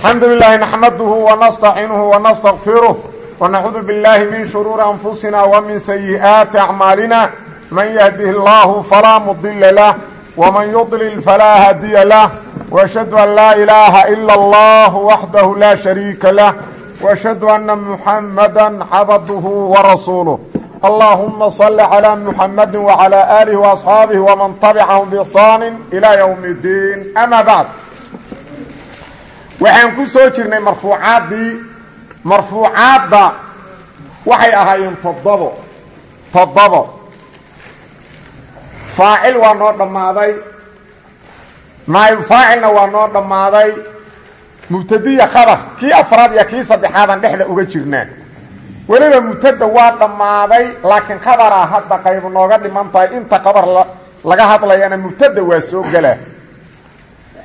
الحمd لله نحمده ونستعiنه ونستغفiره ونعuudu باللahi min شhuروuر أنفuسina وmiن سيئaaتi أعmاalina maن يهده الlaه falaa مضل لah وmaن يضلل falaa hadiيa lah. وأشhهadu أn laa إilaaha إilا الlah وaxdah laa شharيika lah. وأشhهadu أنa محamada cabadh وarasuuله اللaهuma صل عlى محamadi وعlى آliه وأصحaabiه وmaن تaبcahm بإحsaan إilى yوم الdيn أmا bعd waxaan ku soo jirnay marfuucaaddii marfuucaadda waxay ahaayeen toddobo. Toddobo. Faacil waa noo dhammaaday. Naayib faacilna waa noo dhammaaday. Mubtadiya khabar kii afraad iyo kii saddexaadan dhexda uga jirnaa weliba mubtada waa dhammaaday laakiin khabaraa hadda qayb nooga dhiman tahay. Inta qabar laga hadlayana mubtada waa soo gelaa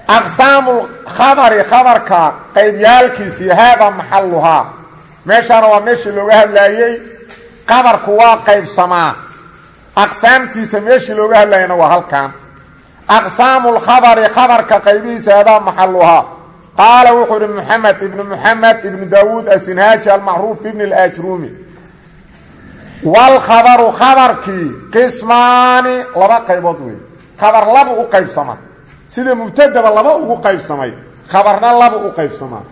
aqsaamu khabari khabarka qaybyaalkiisii haadaa maxaluhaa meeshaana waa meeshii looga hadlaayey qabarku waa qaybsamaa aqsaamtiisa meeshii looga hadlayana waa halkan aqsaamu lkhabari khabarka qaybihiisa haadaa maxaluhaa qaala wuxuu ihi moxamed ibnu moxamed ibnu daawuud asinhaaji almacruuf ibn اlaajruumi wlkhabaru khabarkii qismaani laba qaybood wey khabar laba u qaybsama sida mubtadaba laba ugu qaybsamay khabarna laba u qaybsamaa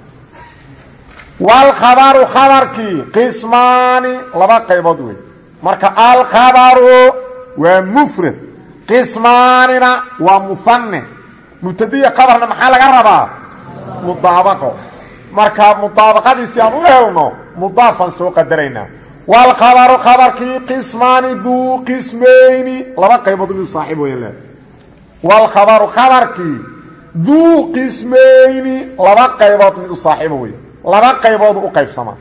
waalkhabaru khabarkii qismaani laba qaybood wey marka alkhabaru waa mufrad qismaanina waa muhanne mubtadiya khabarna maxaa laga rabaa? Mudaabaqo marka mudaabaqadii si aan u helno mudaafaan soo qadaraynaa. Waalkhabaru khabarkii qismaani duu qismayni laba qaybood midu saaxiib wayan wlkhabaru khabarkii duu qismayni laba qaybood mid u saaxiibo wey laba qayboodu u qaybsamaa.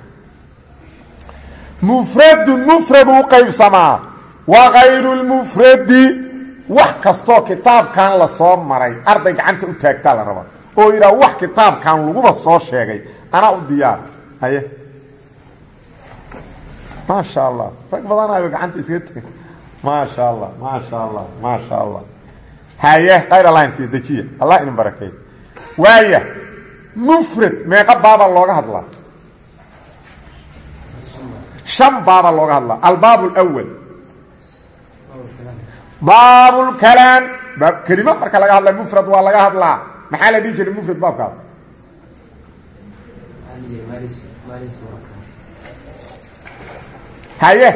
Mufradun mufradu u qaybsamaa. Wa kayru lmufradi wax kastoo kitaabkan la soo maray arday gacanta u taagtaa la rabaa oo yidhaha wax kitaabkan laguba soo sheegay anaa u diyaar. Haye. Maasha allah. Rag badanayo gacanta iskaga tega maasha allah maasha haye khayr allahin sii dejiya allah idin barakeey waaya mufrad meeqa baabaa looga hadlaa shan baabaa looga hadlaa albaab اlwal baab lkalaam baab kelima marka laga hadlaa mufrad waa laga hadlaa. Maxaa la dhihi jiray mufrad baabkaada haye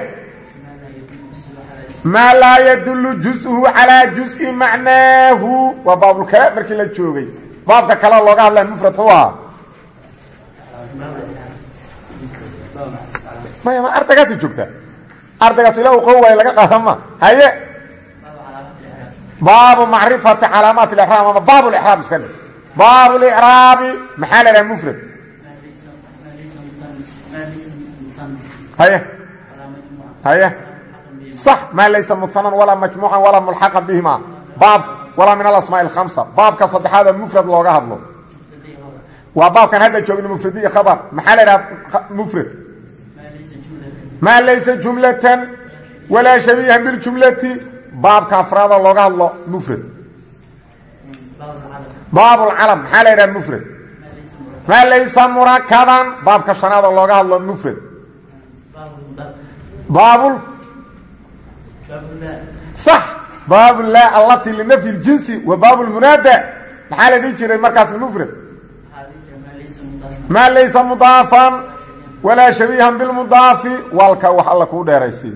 maa laa yadulu juzhu calaa juز'i macnaahu. Waa baabulkalaam markii la joogay. Baabka kale looga hadlay mufrad xuu ahaa maya ma ardaygaasi joogtaa ardaygaas ila qow waay laga qaada ma? Haye. Baabu macrifati calaamaat اlraam ama baab lraab iska dhig. Baab lraabi maxaa la dhaha mufrad? Haye. Haye sax maa laysa muanan walaa majmuucan walaa mulxaqan bihima. Baab walaa min alasmaa اhamsa baabka saddexaada mufrad looga hadlo. Waa baabkan hadda joogna mufradiyi khabar. Maxaa la idhaha mufrad? Maa laysa jumlatan walaa shabiihan biljumlati baabka afraada looga hadlo mufrad. Baabulcalam maxaa la idhaha mufrad? Maa laysa murakaban. Baabka shanaada looga hadlo mufrad. Baab sax baabu laa allati linafyi ljinsi wa baabu lmunaada maxaa la dhihi jiray markaas mufrad? Maa laysa mudaafan walaa shabiihan bilmudaafi. Waalka wax alla kuu dheeraysiiy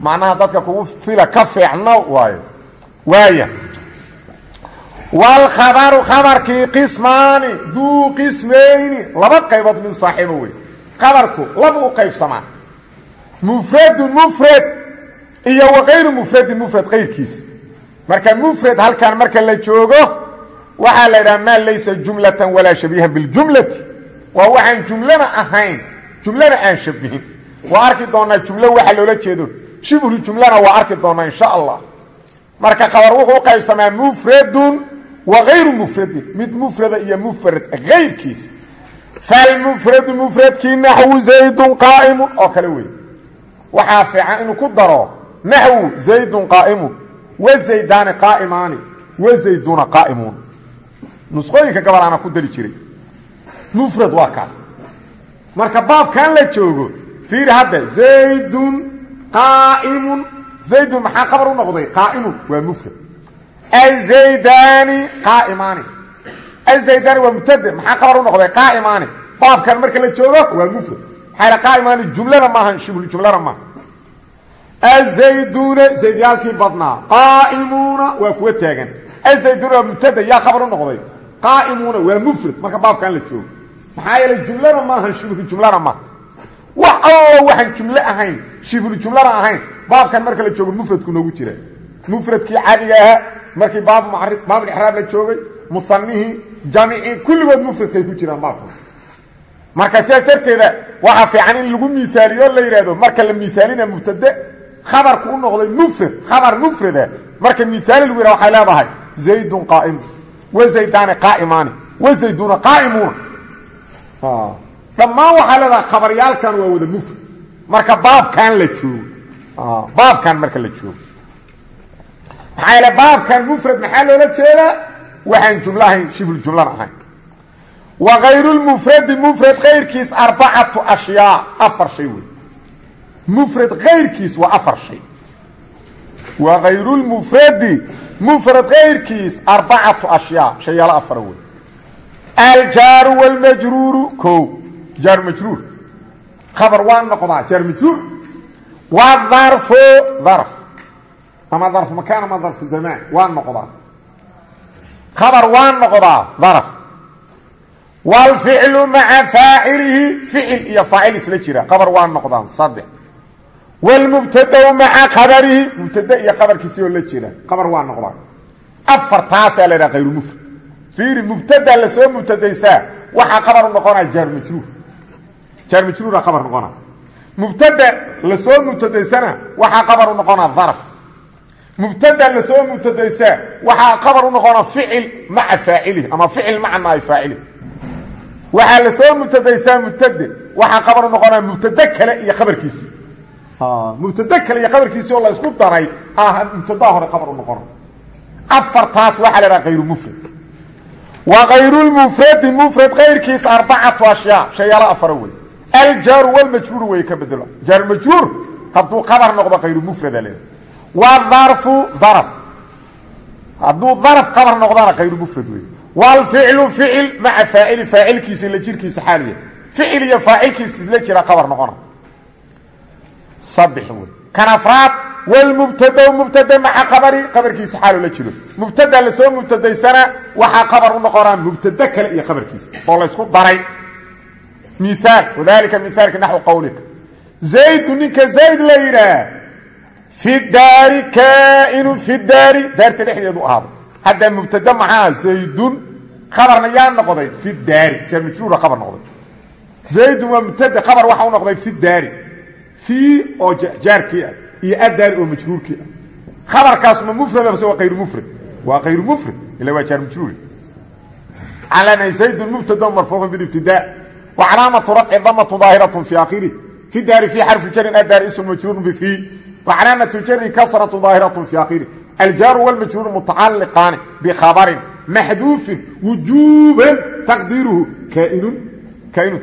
macnaha dadka kugu fila ka fiicno waayo. Waaya waalkhabaru khabarkii qismaani duu qismayni. Laba qaybood mid saaxiibo wey khabarku laba u qaybsamaa mufradun mufrad iyo wakayru mufradin mufrad kayrkiis marka mufrad halkan marka la joogo waxaa la idhaha maa laysa jumlatan walaa shabiihan biljumlati waa waxaan jumlana ahayn jumlana aan shabihin. Waa arki doonaa jumlo waxa loola jeedo. Shibhu jumlana waa arki doonaa insha allah marka khabar wuxuu u qaybsamaa mufradun wa kayru mufradin. Mid mufrada iyo mufrad kayrkiis falmufradu mufradkii naxwu zaydun qaa'imun oo kale wey waxaa fiican inuu ku daro naxwu zaydun qaa'imun wazaydaani qaa'imaani wazayduna qaa'imuun nusqooyinka gabalaana ku dari jiray mufrad waa kaas marka baabkan la joogo fiiri hadda zaydun qaa'imun zaydun maxaa qabar u noqday qaa'imun waa mufrad azaydaani qaa'imaani azaydaani waa mubtade maxaa qabar u noqday qaa'imaani baabkan marka la joogo waa mufrad maxaa qaa'imaani jumlana maahan shibul jumlana maaha azayduuna zaydyaalkii badnaa. Qaa'imuuna waa kuwa taagan. Azayduuna waa mubtada yaa khabar u noqday. Qaa'imuuna waa mufrad marka baabkan la joogo. Maxaa yeelay jumlana maahan shibul jumlana maaha wax allo waxaan jumle ahayn shibul jumlana ahayn baabkan marka la joogo mufradku noogu jira. Mufradkii caadiga ahaa markii baabu baabulixraab la joogay musanihii jamicii kulligood mufradkay ku jiraan baabkan. Marka sidaas darteeda waxaa fiican in lagu yidhahdo marka la khabarku u noqday mufrad khabar mufrada marka miaali lagu yidhah waxay leedahay zaydun qaa'imun wa zaydaani qaa'imaani. Wa zayduuna qaa'imuuna dhammaan waxaa leedahay khabaryaalkan waa wada mufrad marka baabkan la joogo. Baabkan marka la joogo. Maxaa yeele baabkan mufrad maxaa loola jeedaa? Waxaan jumlo ahayn shibul jumlana ahayn. Wa kayrulmufradi mufrad kayrkiis arbacatu ashyaa afar shay wey mufrad kayrkiis waa afar shay. Wa kayrulmufradi mufrad kayrkiis arbacatu ashyaa shayaalo afara wey aljaaru wاlmajruuru ko jaar majruur. Khabar waa noqdaa jaar majruur. Wadarfu darf. Ama darfu makaan ama darfu zamaan waa noqdaa. Khabar waa noqdaa darf. Wاlficlu maca faacilihi ficil iyo faacil isla jira. Khabar waa noqdaan saddex wاlmubtadau maca khabarihi mubtade iyo khabarkiisi oo la jira khabar waa noqdaan afar taasaa la dhaha kayru mufrad fiiri mubtada la soo mubtadaysaa waxaa khabar u noqonaa jaar majruur jaar majruura khabar noqona mubtada la soo mubtadaysana waxaa khabar u noqonaa darf mubtada la soo mubtadaysaa waxaa khabar u noqonaa ficil maca faacilihi ama ficil maca naai faacilihi waxaa la soo mubtadaysaa mubtade waxaa khabar u noqonaa mubtade kale iyo khabarkiisi mubtade kale iyo khabarkiisi oo la isku daray ah mubtadaa hore khabar u noqona afartaas waxaa la dhaha kayru mufrad. Wa kayrulmufradi mufrad kayrkiis arbacatu ashyaa shayaalo afara wey. Aljaaru wlmajruur wey ka bedelo jaarmajruur hadduu khabar noqdo kayru mufrada le wadarfu darf hadduu darf khabar noqdana kayru mufrad wey. Wlficlu ficil maca faacili faacilkiisa la jirkiisa xaaliya ficil iyo faacilkiisa isla jira khabar noqona saddex wey kan afraad wlmubtada mubtada maca khabari khabarkiisa xaalo la jiro. Mubtada la soo mubtadaysana waxaa khabar u noqonaa mubtade kale iyo khabarkiisa oo laysku daray. Miaal wadalika miaalka naxwi qawlika. Zaydu ninka zayd la yidhaah fi daari kaainu fi daari. Daarta dhexdeedu ahaado hadda mubtade maxaa zaydun khabarna yaa noqday fi daari. Jaar majruura khabar noqday. Zaydun waa mubtade khabar waxa u noqday fi daari fii oo jaarkii ah iyo adaari oo majruurkii ah. Khabarkaas ma mufrada base waa kayru mufrad. Waa kayru mufrad. Ila waa jaar majruuri. Calana zaydun mubtada marfuuqun bilibtidaa wa calaamatu rafci damatu daahiratu fi akhirih fi daari fi xarfi jarin adaari ism majruurun bifii wa calaamatu jari kasratu daahiratu fi akhirih aljaaru wاlmajruuru mutacaliqaani bikhabarin maxduufin wujuuban taqdiiruhu. Kaainun kaainun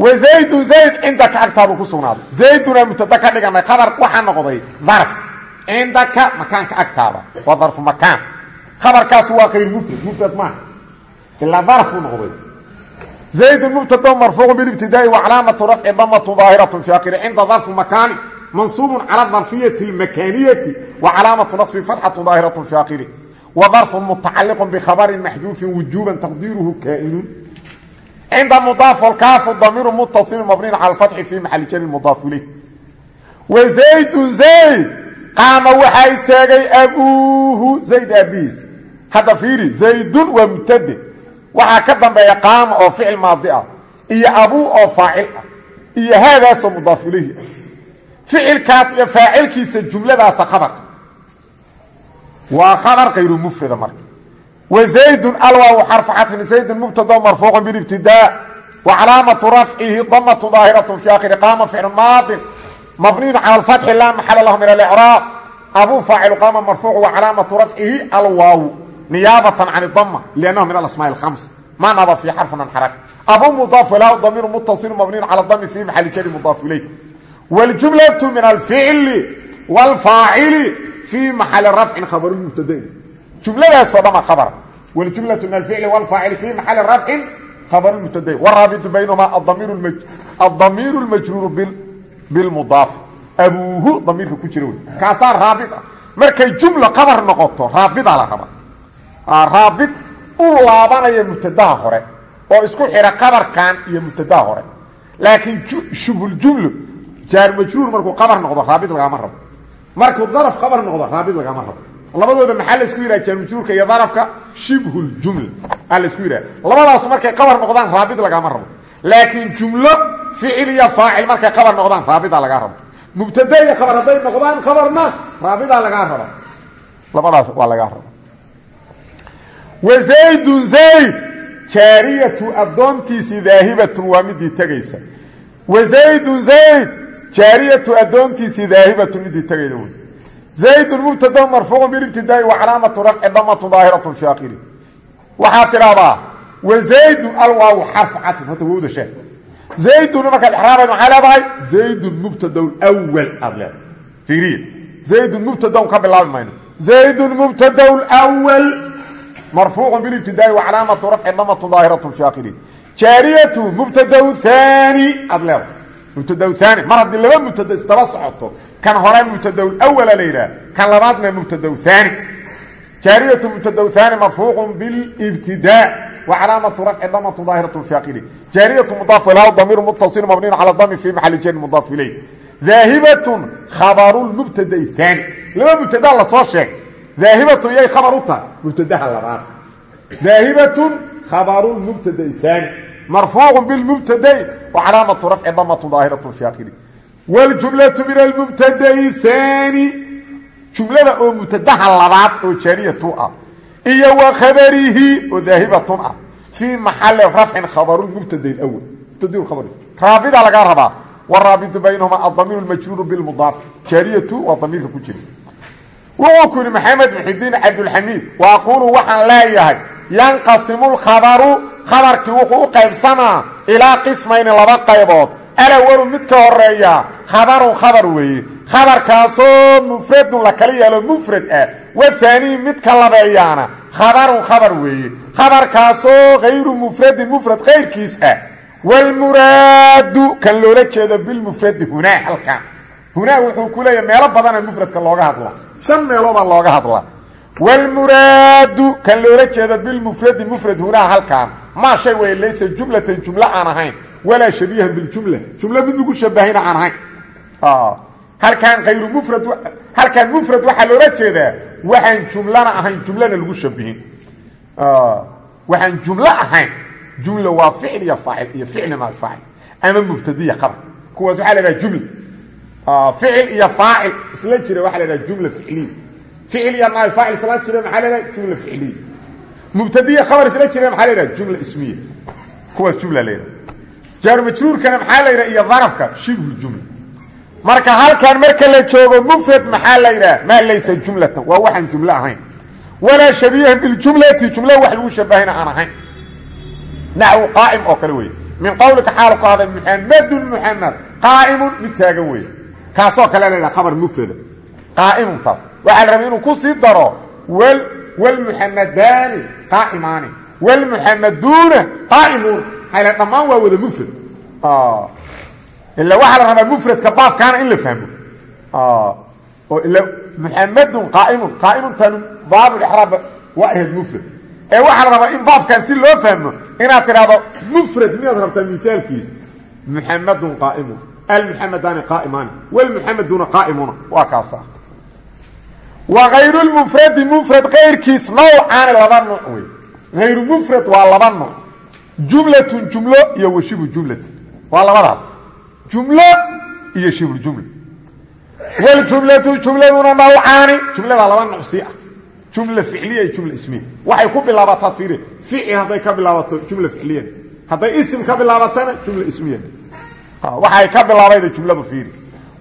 taas wazaydun zayd cindaka agtaadu ku sugnaaday. Zaydunaa mubtada ka dhiganay khabar waxaa noqday darf. Cindaka makaanka agtaada waa darfu makaan. Khabarkaasu waa kayr mufrad. Mufrad maaha ilaa darfuu noqday. Zaydun mubtada marfuuqu bilibtidaai wa calaamatu rafci damatu daahiratu fi akhiri cinda darfu makaani mansuubun cala darfiyati اlmakaniyati wa calaamatu nasbi fatxatu daahiratu fi akhiri wa darfun mutacaliqu bikhabarin maxduufin wujuuban taqdiiruhu kaainun cinda mudaaf alkaafu damiiru mutaصilu mabniin cala alfatxi fi maxali jari mudaaf ilayh wa zaydun zayd qaama waxaa istaagay abuuhu zayd aabihiis hadda fiiri zaydun waa mubtade waxaa ka dambeeya qaama oo ficil maadi ah iyo abuu oo faacil ah iyo haadaasoo mudaaf ilayhi ah ficilkaas iyo faacilkiisa jumladaasa khabar وزayd alwaaw xarفu xatfin زayd mbtad marfuuq bاbtida وcalaamaةu rafcihi damaة ظaahiraة fi akhiri qaama ficl maadi mabniyu calى اfatxi laa maxala lah min اlcraab abuu faacilu qaama marfuuc وcalaamaةu rafcihi alwaaw niyaabatan can اdama لأnnahu min aasmaaء اhams ma naba fi xarfin an xaraka abu mudaaf lahu damiiru muttasilu mabniin cala dami fi maxali jari mudaaf ilayh wاljumlatu min alficli wاlfaacili fi maxali rafcin khabaru mubtadain jumladaasoo dhama abara wljumla min alficli wlfaacil fi maxali rafcin khabaru mubtadayn waraabitu baynahuma adamiir اlmajruuru bilmudaaf abuuhu damiirka ku jira wey kaasaa raabi ah markay jumla qabar noqoto raabida la raba raabid u laabanaya mubtadaha hore oo isku xira qabarkan iyo mubtadaha hore laakiin shubhuljumlu jaarmajruur markuu qabar noqdo raabid lagaama rabo markuu daraf qabar noqdo raabid lagaama rabo labadooda maxaa la isku yidhaha jaarmajruurka iyo darafka shibhuljumla aa la isku yidhaha. Labadaas markay qabar noqdaan raabit lagama rabo. Laakiin jumlo ficil iyo faacil markay qabar noqdaan raabidaa lagaa rabo. Mubtada iyo khabar hadday noqdaan khabarna raabidaa lagaa raba. Labadaas waa lagaa raba. Wazaydun zayd jaariyatu addoontiisii daahibatun waa midii tegaysa wazaydun zayd jaariyatu addoontiisii daahibatun midii tegayda wey zaydun mubtada marfuucu bilibtidaai wa calaamatu rafci damatu daahiratu fi akhiri waxaad tidhahdaa wazaydun alwaawu xarfu catfin horta wowda shah zaydun markaad exraabayd maxaa leedahay? Zaydun mubtada wal aad leedahay. Fiiriya zaydun mubtada ka bilaabi mayno. Zaydun mubtada wal marfuucu bilibtidaai wa calaamatu rafci damatu daahiratu fi akhiri jaariyatu mubtada haani aad leedahay mubtadaw aani mar haddii laba mubtada isdaba socoto kan hore mubtadaw awala la yidhaha kan labaadna mubtadaw aani jaariyatu mubtadaw aani marfuuqun bilibtidaa wa calaamatu rafci damatu daahiratu faaqili jaariyatu mudaaf ilaa damiiru muttasil mabniin cala dami fi maxali jar mudaaf ilay daahibatun khabaru lmubtada aani laba mubtadaa la soo sheeg daahibatu yay khabar u tahay? Mubtadaha labaad. Daahibatun khabaru lmubtada aani مرفوع بالمبتدين وcلاaمة رفع dmة ظاahiرة في akhر والجuملة من المبتد الثاني جuمlada oo مبتdaha labaad oo jاaryة ah iyo wa khabarihi oo daahibatun ah fii maxali rafcin khabaru mubtada awal mubtad khabr raabida lagaa rabaa waraabitu baynahuma adamiir majruuru bilmudaaf jaariyatu waa damiirka ku jira wuxuu ku yihi maxamed muxidiin cabdulxamiid wa aquulu waxaan leeyahay yanqasimu lkhabaru khabarkii wuxuu u qaybsamaa ilaa qismayni laba qaybood alawalu mid ka horreeya khabarun khabar weeye khabarkaasoo mufradun la kala yeelo mufrad ah wahaanii mid ka labeeyaana khabarun khabar weeye khabarkaasoo hayru mufradin mufrad kayrkiis ah wlmuraadu kan loola jeedo bilmufradi hunaa halkan hunaa wuxuu ku leeyahy meelo badana mufradka looga hadla shan meelooda looga hadla wlmuraadu kan loola jeedo bilmufradi mufrad hunaa halkan maa shay way laysa jumlatan jumlo aan ahayn walaa shabiihan biljumla jumlo mid lagu shabahayna aan ahayn halkaan ayru mufrad halkaan mufrad waxaa loola jeedaa waxaan jumlana ahayn jumlana lagu shabihin waxaan jumlo ahayn jumla waa ficil iyo faacil iyo ficli maa faacil ama mubtadiya qabar kuwaas waxaa la dhaha jumla ficil iyo faacil isla jira waxaa la dhaha jumla ficliya ficil iyo naab faacil isla jira maxaa la dhaha jumla ficliya mubtadiya khabar isla jira maxaa la dhaha jumla ismiya kuwaas jumla la yidhaha jaaru majruurkana maxaa la yidhaha iyo darafka shibhu jumla marka halkan marka la joogo mufrad maxaa la yidhaha maa laysa jumlatan waa waxaan jumlo ahayn walaa shabiihan biljumlati jumla wax lagu shabahayna aan ahayn naxwu qaa'im oo kale weeye min qawlika xaalu ku haday muxamedun muxamed qaa'imun mid taagan weeye kaasoo kale la yidhaha khabar mufrada qaa'imun taas waxaa la rabay inuu ku sii daro wlmuxamadaani qaa'imaani wlmuxamaduuna qaa'imuun hayla dhammaan waa wada mufrad. Ila waxaa la rabaa mufradka baabkaana in la fahmo. Oo ila muxamadun qaaimun. Qaaimuntan baabulexraab waa ahayd mufrad. Ee waxaa la rabaa in baabkan si loo fahmo inaad tidhahdo mufrad miyaad rabtaa misaalkiisa. Muxamadun qaaimun. Almuxamadaani qaaimaani wlmuxamaduuna qaaimuuna waa kaasa wa hayru lmufradi mufrad kayrkiis nawcaani laba nuuc wey hayru mufrad waa laba nuuc jumlatun jumlo iyo washibu jumlatin waa labadaas. Jumlo iyo shibljumla wljumlatu jumladuna nawcaani jumlada laba nucsi ah. Jumla ficliya iyo jumla ismiya. Waxay ku bilaabataa fiiri ficil hadday ka bilaabato jumla ficliyan hadday isim ka bilaabatana jumla ismiyan waxay ka bilaabayda jumladu fiiri.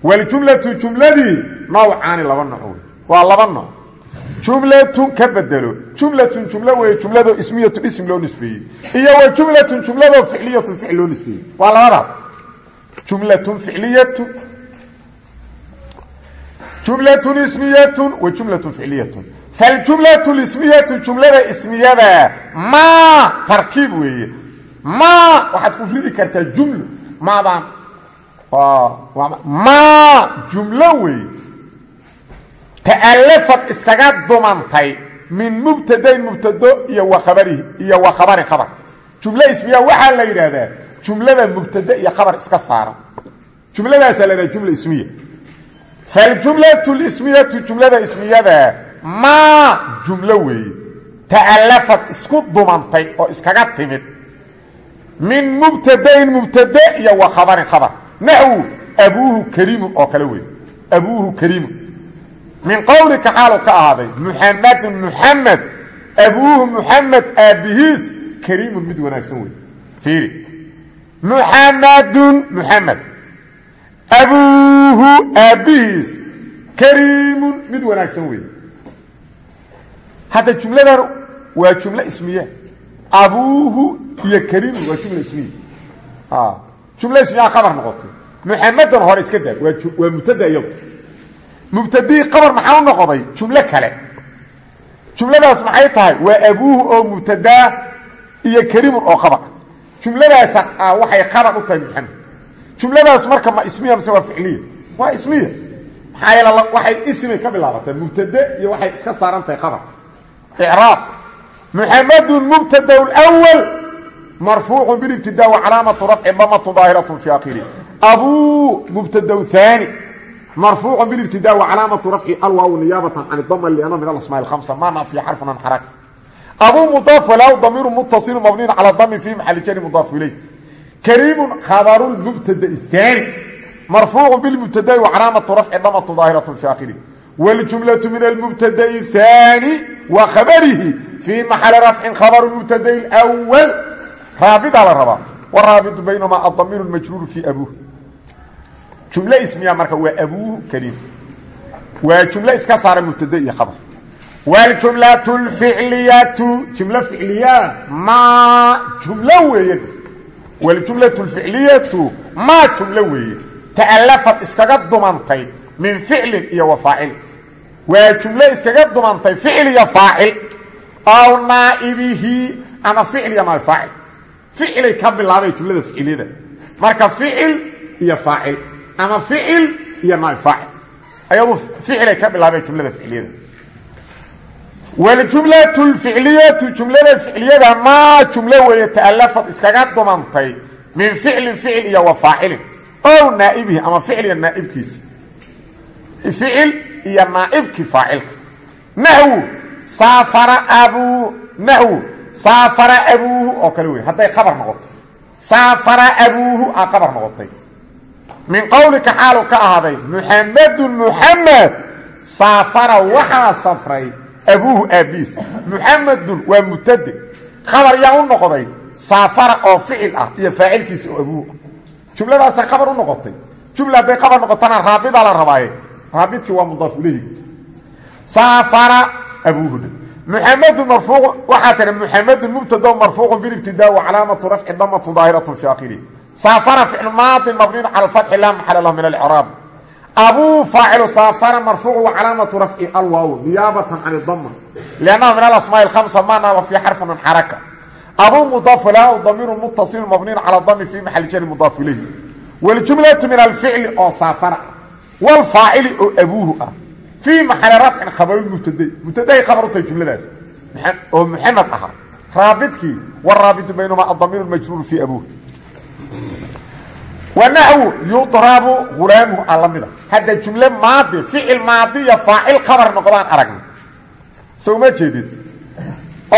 Waljumlatu jumladii nawcaani laba wey waa laba nooc. Jumlatun ka bedelo. Jumlatun jumlo weeye jumladoo ismiyatun ism loo nisbeeyey. Iyo wa jumlatun jumladoo ficliyatun ficl loo nisbeeyey. Waa labadaas jumlatun ficliyatun. Jumlatun ismiyatun wa jumlatun ficliyatun. Faljumlatu lismiyatu jumlada ismiyada maa tarkiib weeye. Maa waxaad ku kartaa jumlo maadaan maa jumlo weeye ta'allafad iskaga dumantay min mubtadayn mubtado iyo wa khabarihi iyo wa khabarin khabar. Jumlo ismiya waxaa la yidhaahdaa jumlada mubtade iyo khabar iska saaran jumladaasaa la yidhahda jumla ismiya. Faljumlatu lismiyatu jumlada ismiyada maa jumlo weeye ta'allafad isku dumantay oo iskaga timid min mubtadayn mubtade iyo wa khabarin khabar. Naxwu abuuhu kariimun oo kale wey abuuhu kariimun min qowlika xaalu ka ahaaday muxamadun muxamed abuuhu muxamed aabbihiis kariimun mid wanaagsan wey fiiri. Muxamadun muxamed abuuhu aabbihiis kariimun mid wanaagsan wey hadda jumladan waa jumlo ismiye. Abuuhu iyo kariimun waa jumla ismiye. Jumla ismiyaa khabar noqotay. Muxamedan hore iska daa waa mubtada iyadu mubtadii qabar maxaa u noqday? Jumlo kale. Jumladaas maxay tahay? Waa abuuhu oo mubtadaa iyo kariimun oo khabar. Jumladaas waxay khabar u tahay muxamed jumladaas marka ma ismiya mise waa ficliya waa ismiya maxaa yeele waxay ismay ka bilaabataa mubtade iyo waxay iska saaran tahay khabar icraab muxamedun mubtada lwal marfuucu bilibtidaa wa calaamatu rafci damatu daahiratu fi akhirih abuu mubtada haani مرفوع بالابتداء وعلامة رفع الواو نيابة عن الضمة لأنه من الأسماء الخمسة ما نافي حرف من حركة أبو مضاف وله ضمير متصل مبني على الضم في محل جر مضاف إليه كريم خبر المبتدا الثاني مرفوع بالمبتدا وعلامة رفع ضمة ظاهرة في آخره والجملة من المبتدا الثاني وخبره في محل رفع خبر المبتدا الأول رابط على الربا والرابط بينما الضمير المجرور في أبوه jumlo ismiya marka waa abuuhu kariim waa jumlo iska saara mubtade iyo khabar. Waljumlatu lficliyatu jumlo ficliya maa jumlo weeye. Waljumlatu lficliyatu maa jumlo weeye. Ta'allafad iskaga dumantay min ficlin iyo wa faacil waa jumlo iskaga dumantay ficil iyo faacil aw naa'ibihi ama ficil iyo naab faacil ficilay ka bilaabay jumlada ficiliyada marka ficil iyo faacil ama ficil iyo naab faacil. Ayadu ficilay ka bilaabeen jumlada ficiliyada waljumlatu lficliyatu jumlada ficliyada maa jumlo weeye ta'allafad iskaga dumantay min ficlin ficil iyo wa faacilin. Ow naa'ibihi ama ficil iyo naa'ibkiisa. Ficil iyo naa'ibkii faacilka. Naxwu saafara abuu naxwu saafara abuuhu oo kale wey hadday qabar noqoto. Saafara abuuhu min qowlika xaalu ka ahaaday muxamedun muxamed saafara waxaa safray abuuhu aabbiis muxamedun waa mubtade khabar yaa u noqday saafara oo ficil ah iyo faacilkiisa oo abuuhu jumladaasa khabar u noqotay. Jumla hadday khabar noqotana raabidaa la rabaaye. Raabidkii waa mudaaf ilayhi. Saafara abuuhuna muxamedun marfuuq. Waxaa tiri muxamedun mubtado marfuuqun bilibtidaa wa calaamatu saafara ficlu maadin mabniin cala alfatxi laa maxala lahu min alcraab abuu faacilu saafara marfuucu wa calaamatu rafci alwaaw niyaabatan can idama liannahu min alasmaai alhamsa ma naaba fi xarfi min xaraka abuu mudaaf laa damiiru mutasilu mabniin cala dami fi maxali jari mudaaf ilayhi waljumlatu min alficli oo saafara wlfaacili oo abuuhu ah fii maxali rafcin khabarulmubtade mubtadahay khabar u tahay jumladaas oo muxamed ahaa raabidkii waraabitu baynamaa adamiir majruur fii abuuh wanaxwu yudrabu hulaamuhu a lamida hadda jumle maadi ficil maadi iyo faacil khabar noqdaan aragna. Soo ma jeedid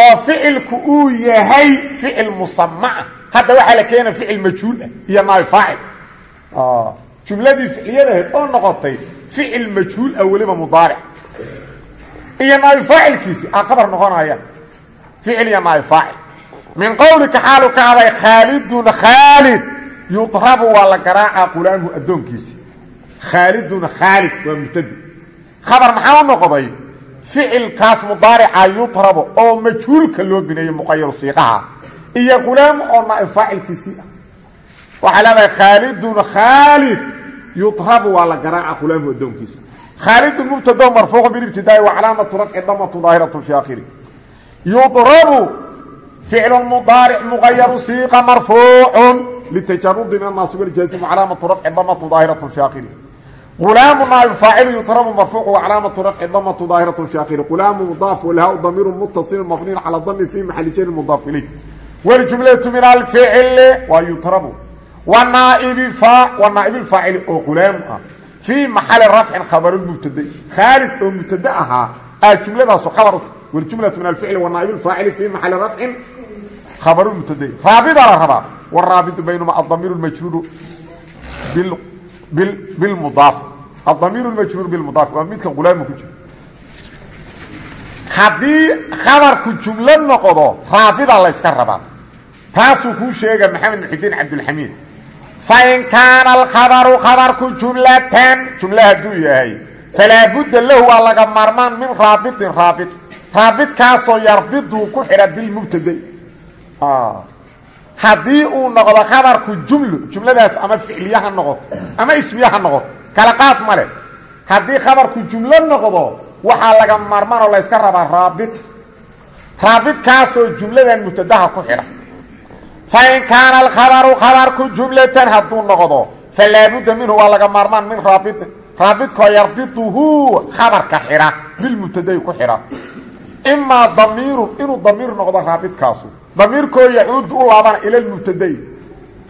oo ficilku uu yahay ficil musamaah hadda waxaa la keena ficil majhuul ah iyo naay faacil. Jumladii ficliyadahayd oo noqotay ficil majhuul ah weliba mudaaric. Iyo naay faacilkiisi aa khabar noqonaya. Ficil iyo naay faacil. Min qowlika xaalu ka haday khaalidun khaalid yudrabu waa la garaacaa qulaamuhu addoonkiisi. Khaalidun khaalid waa mubtadi. Khabar maxaa u noqday? Ficilkaas mudaarica yudrabu oo majhuulka loo bineeyo muqayaru siiqaha iyo qulaamu oo naaib faacilkiisii ah. Waxaa leedahay khaalidun khaalid yudrabu waa la garaaca qulaamu adoonkiisa khaalidun mubtado marfuuqu bilibtidaai wa calaamatu rafci damatu daahiratu fi akhiri yudrabu ficlu mudaaric muqayaru siiqa marfuucun litajarudi min annaasi waljaasim calaamatu rafci damatu daahiratu fi akhiri غلام نائب فاعل يطرب مرفوع وعلامة رفع ضمة ظاهرة في آخره غلام مضاف والهاء ضمير متصل مبني على الضم في محل جر مضاف إليه والجملة من الفعل ويطرب والنائب فاع والنائب الفاعل او غلام في محل رفع خبر المبتدا خالد jumladaasu abar uta wljumlau min alficli wanaaib faacili fi maxali rafcin khabaru mubtadayn raabidaa la rabaa. Waraabidu baynuma adamiir majruuru bimudaaf adamiir majruur bilmudaaf waa midka ulaama ku jiro haddii khabarku jumla noqdo raabidaa layska rabaa. Taasuu kuu sheega maxamed muxidiin cabdilxamiid fain kaana alkhabaru khabarku jumlatan jumla hadduu yahay falaa budda lahu waa laga maarmaan min raabitin raabit raabitkaasoo yarbiduu ku xidha bilmubtada haddii uu noqdo khabarku jumlo jumladaas ama ficliye ha noqoto ama ismiye ha noqoto kala qaad ma leh haddii khabarku jumlo noqdo waxaa laga maarmaan oo la yska rabaa raabit raabitkaasoo jumladan mubtadaha ku xidha fain kaana alkhabaru khabarku jumlatan hadduu noqdo falaabudda minhu waa laga maarmaan min raabitin raabidkoo yarbiduhu khabarka xidha bilmubtadai ku xidha imaa damiirun inuu damiir noqdo raabidkaasu. Damiirkoo yacuudu u laabana ila lmubtadai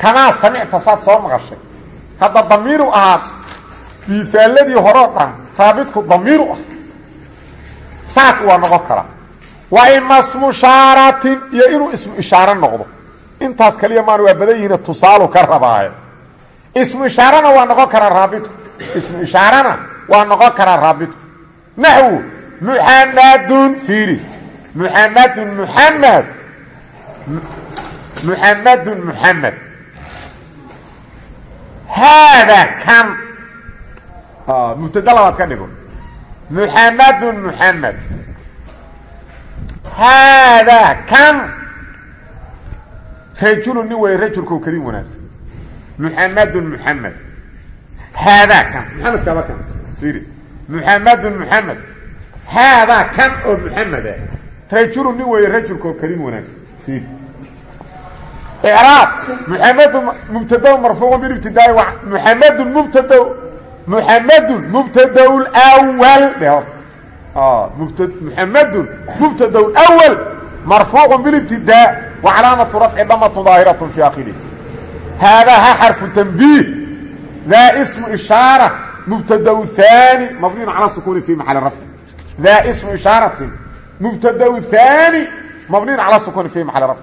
kamaa samicta saad soo maqashay? Hadda damiiru ahaa miisaaladii horeo dhan raabidku damiiru ah. Saas waa noqon karaa waa ima smu shaaratin iyo inuu ismu ishaaro noqdo. Intaas kaliya maan waa badan yihiin tusaalu ka rabaaye ismu ishaarana waa noqon karaa raabidku ismu ishaarana waa noqon karaa raabidku. Naxwu muxamadun fiiri. Muxamadun muxamed muxamadun muxamed haada kan. Mubtada labaad ka dhigo. Muxamadun muxamed haadaa kan. Rajulu nin way rajulkao kariim wanaagsan. Muxamadun muxamed haadaa kan muxamedkaaba kan fiiri muxamadun muxamed haadaa kan oo muxameda rajulu nin weeye rajulkaoo kariim wanaagsan fiiri icraab muxamedun mubtado marfuuqun bilibtidaai muxamedun mubtad muxamedun mubtadaw lwal dhe horta muxamedun mubtadaw lwal marfuuqun bilibtidaa wa calaamatu rafci dhamatun daahiratun fii akhirihi haadaa ha xarfu tanbiih ذا اسم إشارة مبتدا ثاني مبني على السكون في محل رفع ذا اسم إشارة مبتدا ثاني مبني على السكون في محل رفع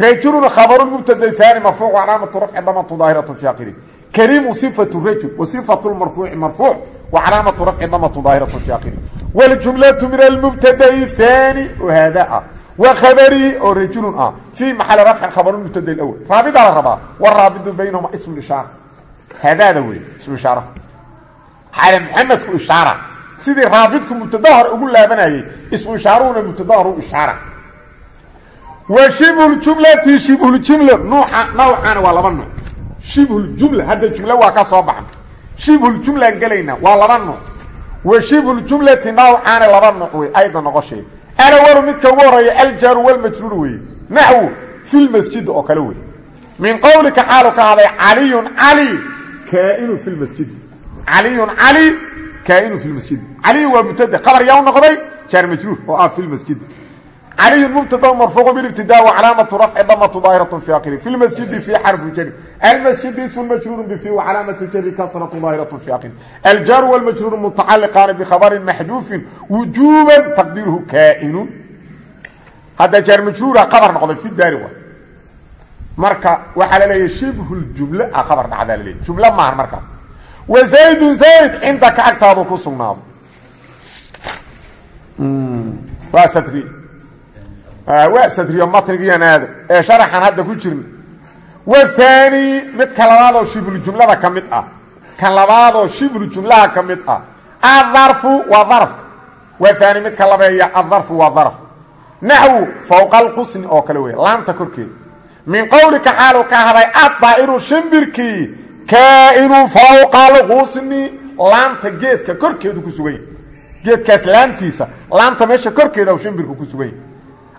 رجل خبر مبتدا ثاني مرفوع وعلامه رفع ضمه ظاهره في اخره كريم صفه الرجل وصفه المرفوع مرفوع وعلامه رفع ضمه ظاهره في اخره والجمله من المبتدا الثاني وهذا وخبري او رجل اه في محل رفع خبر المبتدا الاول رابط على الربا والرابط بينهما اسم haadaada wey isu ishaaro xaale muxamedku ishaara sidii raabidku mubtada hor ugu laabanayay isu ishaaruhuna mubtada hor u ishaara wa shibhuljumlati shibhuljumla nuuca nawcana waa laba nuuc shibhuljumla hadda jumlo waa ka soo baxan shibhuljumlaan gelaynaa waa laba nuuc wa shibhuljumlati nawcaana laba nuuc wey ayda noqoshee alawalu midka ugu horreeya aljaaru walmajruur weeye naxwu filmasjid oo kale wey min qowlika xaalu ka haday caliyun cali inu fi masjidi aliyun ali inu fi masjidi aliyu waa mubtada abar yaa u noqday jaar majruur oo ah fi masjidi aliyun mubtada marfuuq bilibtida calaamatu rafci damatu daahiratu fi akhiri fi masjidi fi xarfu jari almasjidi ismun majruurun bifi wacalaamatu jari kasratu daahiratu fi akhiri aljaar walmajruur mutacaliqaani bikhabarin maxduufin wujuuban taqdiiruhu kainun hadda jaar majruura qabar noqday fi daari waa marka waxa la leeyahay shibhu jumla khabar dhacda la leeyahay. Jumla ma marka. Wa zaid zaid indaka agtaadu ku sugnaado. Waa satri waa sadriyo matrigiyanaada ee sharaxan hadda ku jirna wathani mid ka labaadoo shiblu jumlada ka mid ah. Kan labaadoo shiblu jumlaha ka mid ah. Adarfu waa darafka waa aani midka labeeya adarfu waa darf. Naxwu fowqa alqusni oo kale wey laamta korkeeda min qowlika xaalu ka haday adaa'iru shimbirkii kaa'inu fowqa alqusni laamta geedka korkeedu ku sugan yahy geedkaas laamtiisa laamta meesha korkeeda shimbirku ku sugan yahy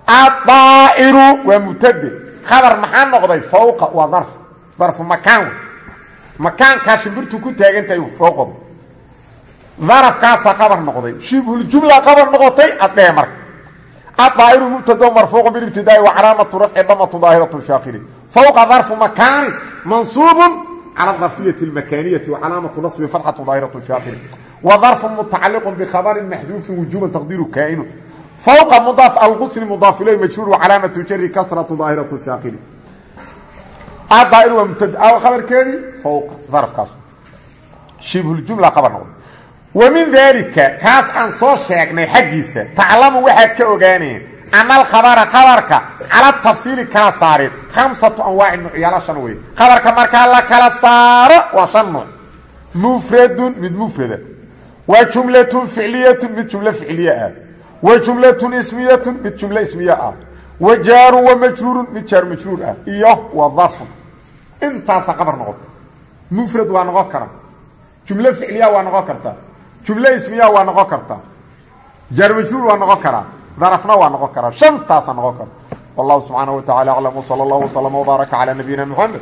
adaa'iru waa mubtade. Khabar maxaa noqday? Fowqa waa darf. Darfu makaan makaankaa shimbirtu ku taagantahay fowqoda darafkaasaa qabar noqday. Shibhuljumla qabar noqotay addhehe marka adaa'iru mubtado marfuuqu bilibtidaai wa calaamatu rafci damatu daahiratu shaakiri fowqa darfu makaani mansuubun cala darfiyati lmakaniyati wa calaamatu nasbi fatxatu daahiratu shaakiri wa darfu mutacaliqun bikhabarin maxduufin wujuban taqdiiru kaa'inu fowqa mudaaf alqusni mudaaf ilay majhuur wa calaamatu jari kasratu daahiratu shaakiri adaair waa mubtad aw khabarkeedii fowqa darafkaas shibhuljumla qabar noqday wa min daalika kaas aan soo sheegnay xaggiisa taclamu waxaad ka ogaaneen ana alkhabara khabarka cala tafsiili kala saarin khamsatu anwaaci nucyaala shan wey khabarka markaa la kala saaro waa shan nuuc. Mufradun mid mufrada. Wa jumlatun ficliyatun mid jumlo ficliye ah. Wa jumlatun ismiyatun mid jumlo ismiye ah. Wa jaarun wa majruurun mid jaar majruur ah. Iyo wa intaasa qabar noqota mufrad waa noqon kara jumlo ficliya waa noqon kartaa jumle ismiya waa noqon karta jaarmajhuul waa noqon karaa? Darafna waa noqon karaa? Shantaasaa noqon karta wallahu subxaana wa tacala aclam wsala allahu waslama wbaaraka calaa nabiyina moxamed